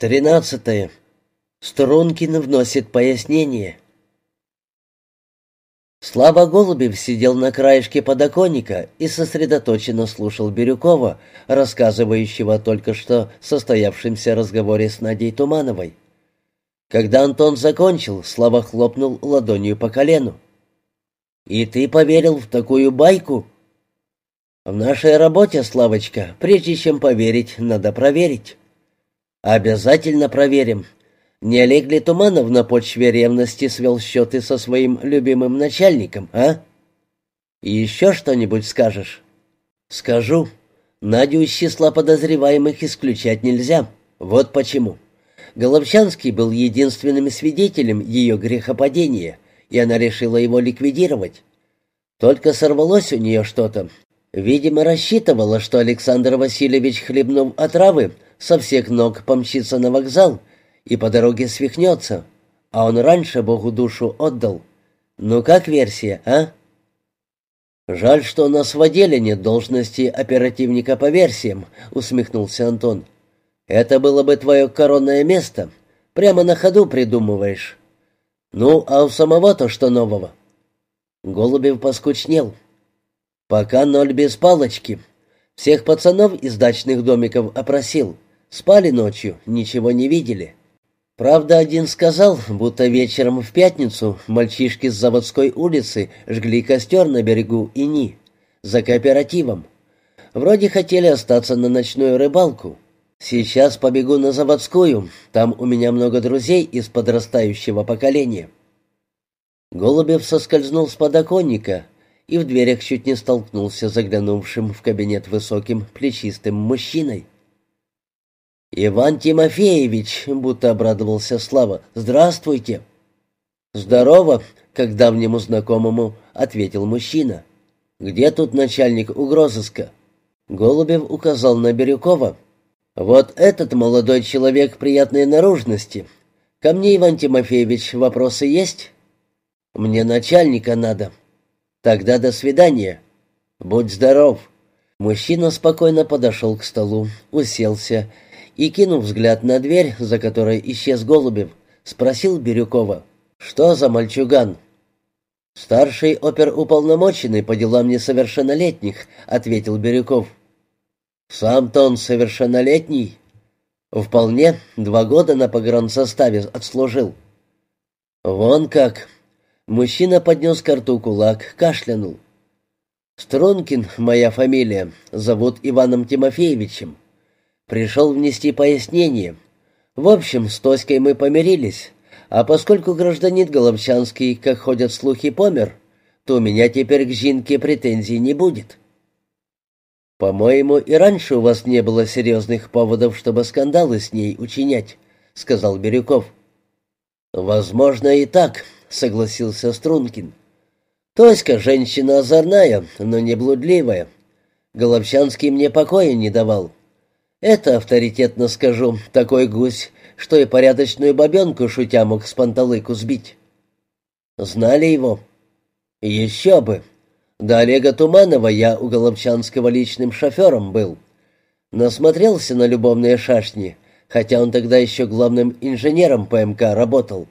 Тринадцатое. Стрункин вносит пояснение. Слава Голубев сидел на краешке подоконника и сосредоточенно слушал Бирюкова, рассказывающего только что состоявшемся разговоре с Надей Тумановой. Когда Антон закончил, Слава хлопнул ладонью по колену. «И ты поверил в такую байку?» «В нашей работе, Славочка, прежде чем поверить, надо проверить». «Обязательно проверим. Не Олег ли Туманов на почве ревности свел счеты со своим любимым начальником, а? Еще что-нибудь скажешь?» «Скажу. Надю из числа подозреваемых исключать нельзя. Вот почему. Головчанский был единственным свидетелем ее грехопадения, и она решила его ликвидировать. Только сорвалось у нее что-то. Видимо, рассчитывала, что Александр Васильевич, хлебнув отравы, со всех ног помчится на вокзал и по дороге свихнется, а он раньше Богу душу отдал. Ну как версия, а? «Жаль, что у нас в отделе нет должности оперативника по версиям», — усмехнулся Антон. «Это было бы твое коронное место. Прямо на ходу придумываешь. Ну, а у самого-то что нового?» Голубев поскучнел. «Пока ноль без палочки. Всех пацанов из дачных домиков опросил. Спали ночью, ничего не видели. Правда, один сказал, будто вечером в пятницу мальчишки с заводской улицы жгли костер на берегу Ини, за кооперативом. Вроде хотели остаться на ночную рыбалку. Сейчас побегу на заводскую, там у меня много друзей из подрастающего поколения. Голубев соскользнул с подоконника и в дверях чуть не столкнулся заглянувшим в кабинет высоким плечистым мужчиной. «Иван Тимофеевич», — будто обрадовался Слава, — «здравствуйте». «Здорово», — как давнему знакомому ответил мужчина. «Где тут начальник угрозыска?» Голубев указал на Бирюкова. «Вот этот молодой человек приятной наружности. Ко мне, Иван Тимофеевич, вопросы есть?» «Мне начальника надо». «Тогда до свидания». «Будь здоров». Мужчина спокойно подошел к столу, уселся и, кинув взгляд на дверь, за которой исчез Голубев, спросил Бирюкова, «Что за мальчуган?» «Старший оперуполномоченный по делам несовершеннолетних», — ответил Бирюков. «Сам-то он совершеннолетний?» «Вполне. Два года на погрансоставе отслужил». «Вон как!» Мужчина поднес к рту кулак, кашлянул. «Стрункин, моя фамилия, зовут Иваном Тимофеевичем. Пришел внести пояснение. В общем, с Тоськой мы помирились, а поскольку гражданин Головчанский, как ходят слухи, помер, то у меня теперь к Жинке претензий не будет. «По-моему, и раньше у вас не было серьезных поводов, чтобы скандалы с ней учинять», — сказал Бирюков. «Возможно, и так», — согласился Стрункин. «Тоська женщина озорная, но не блудливая. Головчанский мне покоя не давал. Это, авторитетно скажу, такой гусь, что и порядочную бабенку шутя мог с панталыку сбить. Знали его? Еще бы. До Олега Туманова я у Головчанского личным шофером был. Насмотрелся на любовные шашни, хотя он тогда еще главным инженером ПМК работал.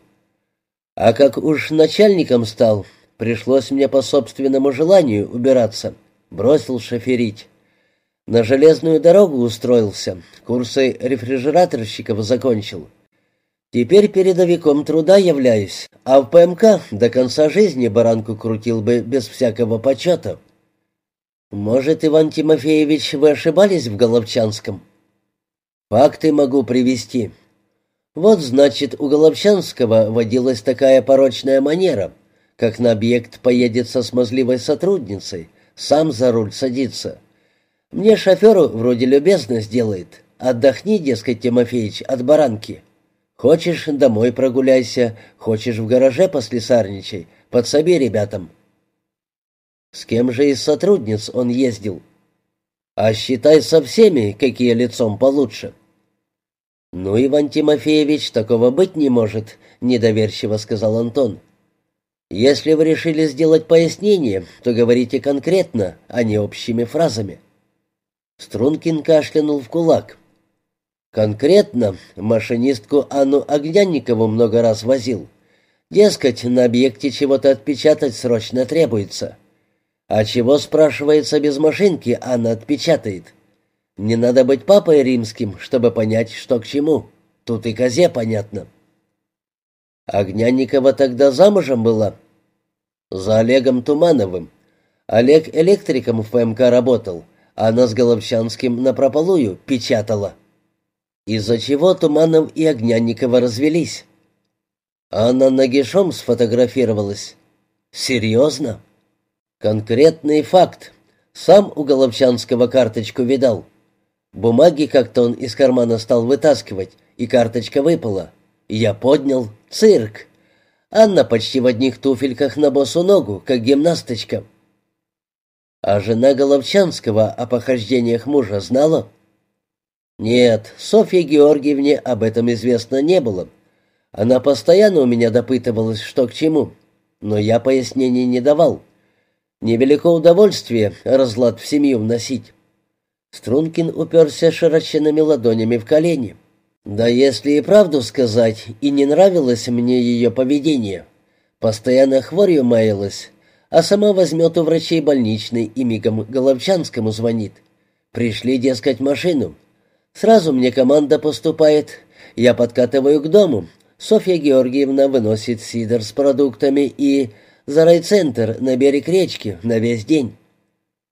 А как уж начальником стал, пришлось мне по собственному желанию убираться. Бросил шоферить. На железную дорогу устроился, курсы рефрижераторщиков закончил. Теперь передовиком труда являюсь, а в ПМК до конца жизни баранку крутил бы без всякого почета. Может, Иван Тимофеевич, вы ошибались в Головчанском? Факты могу привести. Вот, значит, у Головчанского водилась такая порочная манера, как на объект поедет со смазливой сотрудницей, сам за руль садится — мне шоферу вроде любезность делает. Отдохни, дескать, Тимофеич, от баранки. Хочешь, домой прогуляйся, хочешь, в гараже послесарничай. Подсоби ребятам. С кем же из сотрудниц он ездил? А считай со всеми, какие лицом получше. «Ну, Иван Тимофеевич, такого быть не может», — недоверчиво сказал Антон. «Если вы решили сделать пояснение, то говорите конкретно, а не общими фразами». Стрункин кашлянул в кулак. Конкретно машинистку Анну Огнянникову много раз возил. Дескать, на объекте чего-то отпечатать срочно требуется. А чего, спрашивается, без машинки Анна отпечатает? Не надо быть папой римским, чтобы понять, что к чему. Тут и козе понятно. Огнянникова тогда замужем была? За Олегом Тумановым. Олег электриком в ПМК работал, она с Головчанским напропалую печатала. Из-за чего Туманов и Огнянникова развелись. Она нагишом сфотографировалась. Серьезно? Конкретный факт. Сам у Головчанского карточку видал. Бумаги как-то он из кармана стал вытаскивать, и карточка выпала. Я поднял. Цирк. Анна почти в одних туфельках на босу ногу, как гимнасточка. А жена Головчанского о похождениях мужа знала? Нет, Софье Георгиевне об этом известно не было. Она постоянно у меня допытывалась, что к чему, но я пояснений не давал. Невелико удовольствие разлад в семью вносить. Стрункин уперся широченными ладонями в колени. Да если и правду сказать, и не нравилось мне ее поведение. Постоянно хворью маялась, а сама возьмет у врачей больничный и мигом Головчанскому звонит. Пришли, дескать, машину. Сразу мне команда поступает. Я подкатываю к дому. Софья Георгиевна выносит сидр с продуктами и... За райцентр на берег речки на весь день.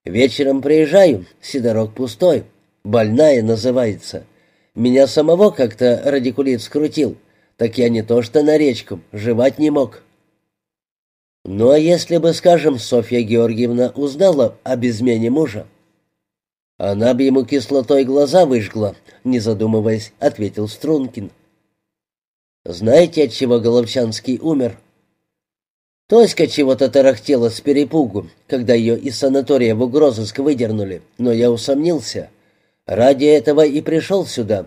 Вечером приезжаю, сидорок пустой. Больная называется. Меня самого как-то радикулит скрутил. Так я не то что на речку, жевать не мог. Ну а если бы, скажем, Софья Георгиевна узнала об измене мужа? Она бы ему кислотой глаза выжгла, не задумываясь, ответил Стрункин. Знаете, от чего Головчанский умер? Тоська чего-то тарахтела с перепугу, когда ее из санатория в угрозыск выдернули, но я усомнился. Ради этого и пришел сюда.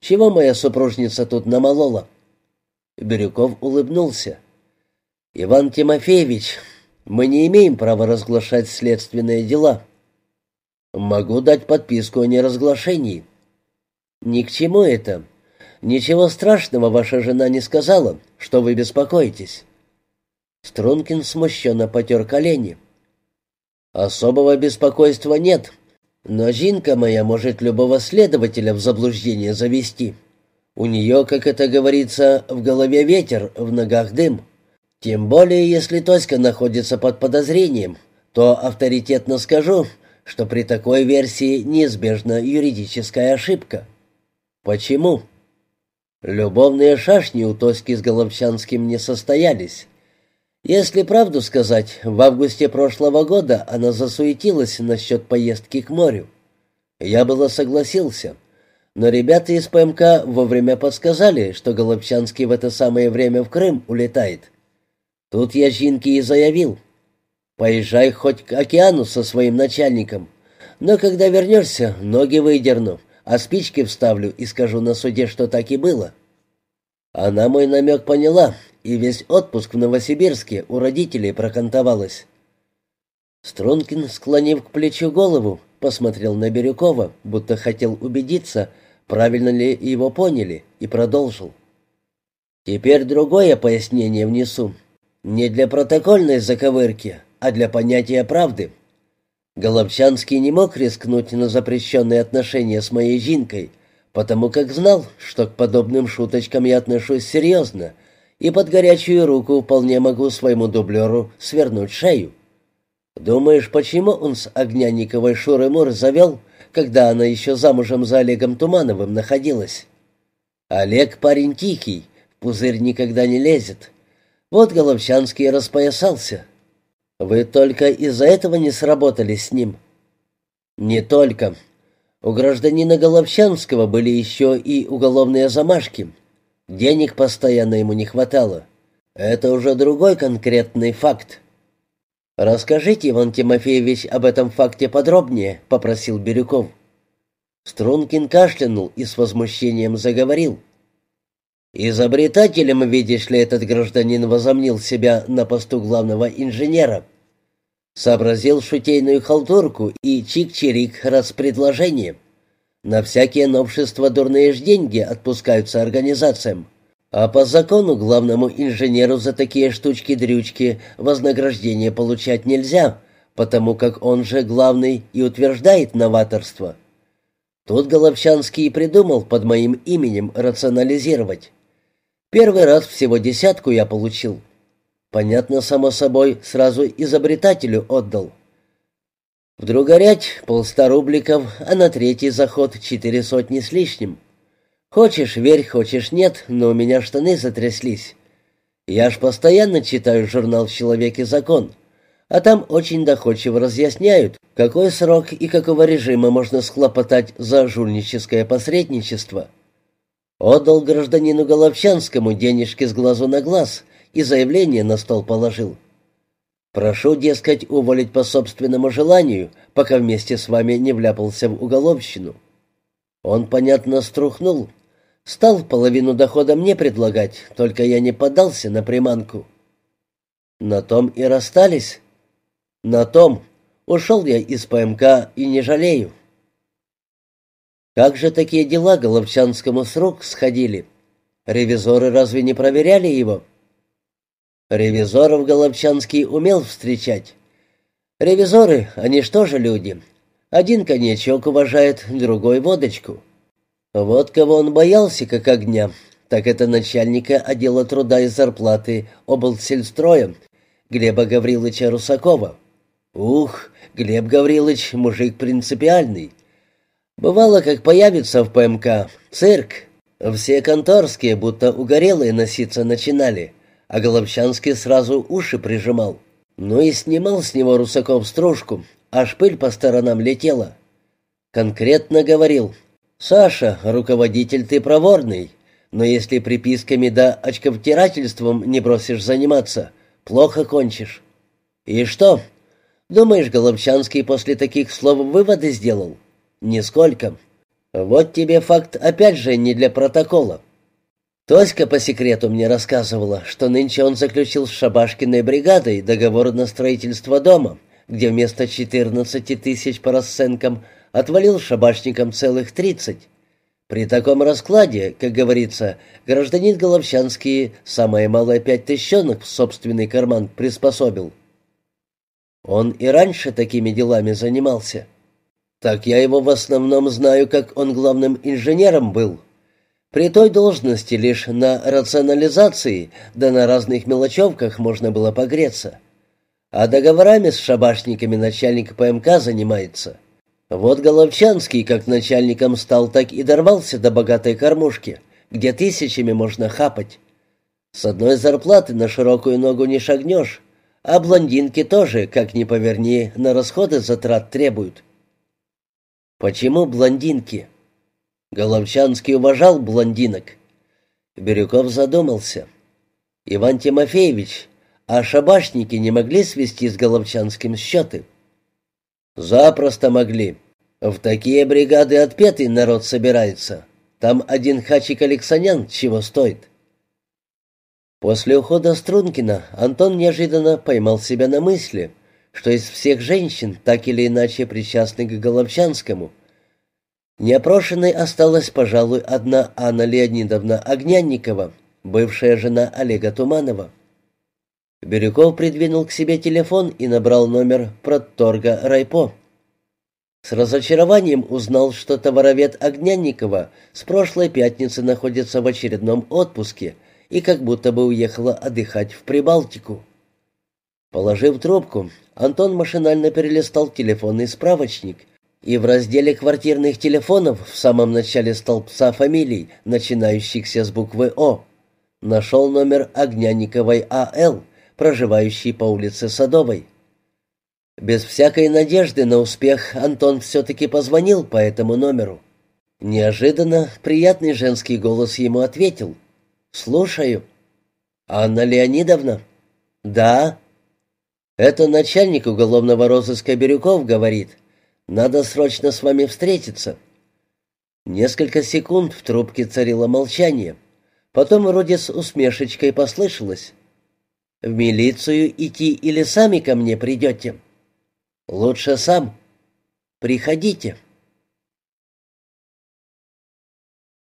Чего моя супружница тут намолола?» Бирюков улыбнулся. «Иван Тимофеевич, мы не имеем права разглашать следственные дела. Могу дать подписку о неразглашении. Ни к чему это. Ничего страшного ваша жена не сказала, что вы беспокоитесь. Стрункин смущенно потер колени. Особого беспокойства нет, но жинка моя может любого следователя в заблуждение завести. У нее, как это говорится, в голове ветер, в ногах дым. Тем более, если Тоська находится под подозрением, то авторитетно скажу, что при такой версии неизбежна юридическая ошибка. Почему? Любовные шашни у Тоськи с Головчанским не состоялись. Если правду сказать, в августе прошлого года она засуетилась насчет поездки к морю. Я было согласился, но ребята из ПМК вовремя подсказали, что Голубчанский в это самое время в Крым улетает. Тут я Жинке и заявил, Поезжай хоть к океану со своим начальником. Но когда вернешься, ноги выдерну, а спички вставлю и скажу на суде, что так и было». Она мой намек поняла, и весь отпуск в Новосибирске у родителей прокантовалась. Стрункин, склонив к плечу голову, посмотрел на Бирюкова, будто хотел убедиться, правильно ли его поняли, и продолжил. «Теперь другое пояснение внесу. Не для протокольной заковырки, а для понятия правды. Головчанский не мог рискнуть на запрещенные отношения с моей Жинкой, потому как знал, что к подобным шуточкам я отношусь серьезно, и под горячую руку вполне могу своему дублеру свернуть шею. Думаешь, почему он с Огняниковой Шуры-Мур завел, когда она еще замужем за Олегом Тумановым находилась? Олег парень тихий, в пузырь никогда не лезет. Вот Головчанский распоясался, вы только из-за этого не сработали с ним? Не только. У гражданина Головчанского были еще и уголовные замашки. Денег постоянно ему не хватало. Это уже другой конкретный факт. «Расскажите, Иван Тимофеевич, об этом факте подробнее», — попросил Бирюков. Стрункин кашлянул и с возмущением заговорил. Изобретателем, видишь ли, этот гражданин возомнил себя на посту главного инженера. Сообразил шутейную халтурку и чик-чирик распредложение. На всякие новшества дурные ж деньги отпускаются организациям. А по закону главному инженеру за такие штучки-дрючки вознаграждение получать нельзя, потому как он же главный и утверждает новаторство. Тут Головчанский и придумал под моим именем рационализировать. Первый раз всего десятку я получил. Понятно, само собой, сразу изобретателю отдал. Вдруг горять полста рубликов, а на третий заход четыре сотни с лишним. Хочешь верь, хочешь нет, но у меня штаны затряслись. Я ж постоянно читаю журнал «Человек и закон», а там очень доходчиво разъясняют, какой срок и какого режима можно схлопотать за жульническое посредничество. Отдал гражданину Головчанскому денежки с глазу на глаз и заявление на стол положил. Прошу, дескать, уволить по собственному желанию, пока вместе с вами не вляпался в уголовщину. Он, понятно, струхнул. Стал половину дохода мне предлагать, только я не поддался на приманку. На том и расстались. На том. Ушел я из ПМК и не жалею. Как же такие дела Головчанскому с рук сходили? Ревизоры разве не проверяли его?» Ревизоров Головчанский умел встречать. Ревизоры, они что же люди? Один коньячок уважает, другой водочку. Вот кого он боялся, как огня, так это начальника отдела труда и зарплаты облсельстроя, Глеба Гавриловича Русакова. Ух, Глеб Гаврилович мужик принципиальный. Бывало, как появится в ПМК, цирк. Все конторские, будто угорелые носиться начинали а Головчанский сразу уши прижимал. Ну и снимал с него Русаков стружку, аж пыль по сторонам летела. Конкретно говорил, «Саша, руководитель ты проворный, но если приписками да очковтирательством не бросишь заниматься, плохо кончишь». «И что? Думаешь, Головчанский после таких слов выводы сделал?» «Нисколько. Вот тебе факт опять же не для протокола. Тоська по секрету мне рассказывала, что нынче он заключил с Шабашкиной бригадой договор на строительство дома, где вместо 14 тысяч по расценкам отвалил шабашникам целых 30. При таком раскладе, как говорится, гражданин Головчанский самое малое пять тысячонок в собственный карман приспособил. Он и раньше такими делами занимался. Так я его в основном знаю, как он главным инженером был, при той должности лишь на рационализации, да на разных мелочевках можно было погреться. А договорами с шабашниками начальник ПМК занимается. Вот Головчанский как начальником стал, так и дорвался до богатой кормушки, где тысячами можно хапать. С одной зарплаты на широкую ногу не шагнешь, а блондинки тоже, как ни поверни, на расходы затрат требуют. Почему блондинки? Головчанский уважал блондинок. Бирюков задумался. «Иван Тимофеевич, а шабашники не могли свести с Головчанским счеты?» «Запросто могли. В такие бригады отпетый народ собирается. Там один хачик Алексанян чего стоит». После ухода Стрункина Антон неожиданно поймал себя на мысли, что из всех женщин, так или иначе причастных к Головчанскому, Неопрошенной осталась, пожалуй, одна Анна Леонидовна Огнянникова, бывшая жена Олега Туманова. Бирюков придвинул к себе телефон и набрал номер продторга Райпо. С разочарованием узнал, что товаровед Огнянникова с прошлой пятницы находится в очередном отпуске и как будто бы уехала отдыхать в Прибалтику. Положив трубку, Антон машинально перелистал телефонный справочник — и в разделе квартирных телефонов в самом начале столбца фамилий, начинающихся с буквы «О», нашел номер Огняниковой А.Л., проживающей по улице Садовой. Без всякой надежды на успех Антон все-таки позвонил по этому номеру. Неожиданно приятный женский голос ему ответил. «Слушаю». «Анна Леонидовна?» «Да». «Это начальник уголовного розыска Бирюков говорит». Надо срочно с вами встретиться». Несколько секунд в трубке царило молчание. Потом вроде с усмешечкой послышалось. «В милицию идти или сами ко мне придете?» «Лучше сам. Приходите».